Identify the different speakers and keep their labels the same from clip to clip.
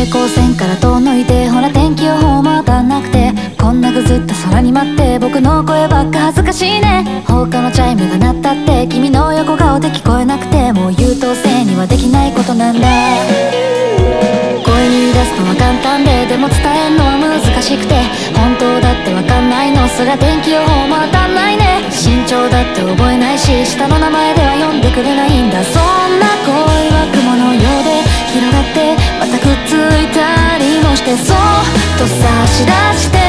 Speaker 1: 平行線から遠のいてほら天気予報も当たなくてこんなぐずった空に待って僕の声ばっか恥ずかしいね。放課のチャイムが鳴ったって君の横顔で聞こえなくてもう優等生にはできないことなんだ。声に出すのは簡単ででも伝えんのは難しくて本当だってわかんないの。そりゃ天気予報も当たんないね。身長だって覚えないし下の名前では呼んでくれないんだ。そんな恋は雲のようで広がってまたくっつ差し出して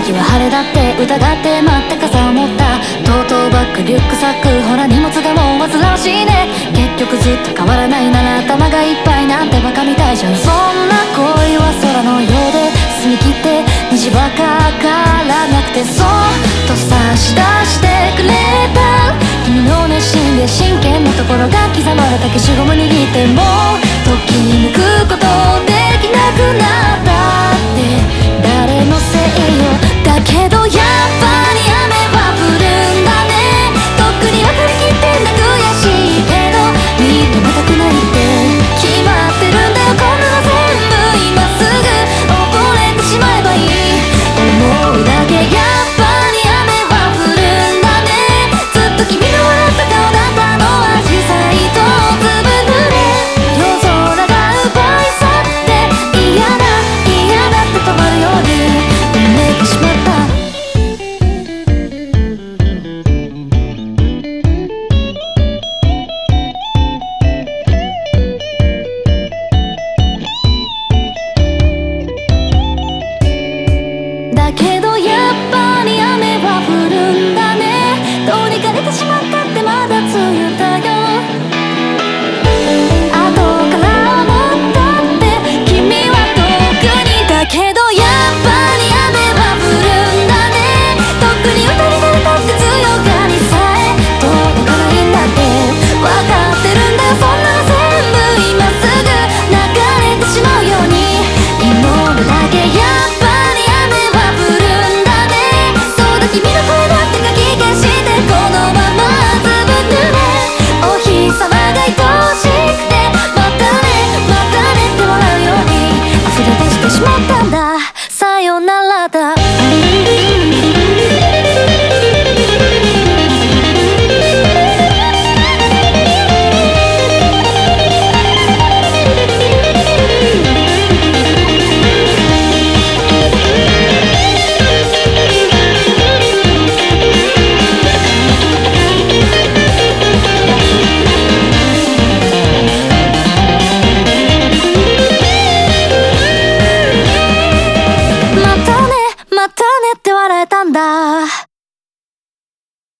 Speaker 1: 天気は晴れだって疑って待って傘を持った。トートバッグリュックサックほら荷物がもう煩わしいね。結局ずっと変わらないなら頭がいっぱいなんてバカみたいじゃん。そんな恋は空のようで澄み切って虹ばかからなくて。そっと差し出してくれた。君の熱心で真剣なところが刻まれた消しゴム握ってもときめくことできなくなっよだけど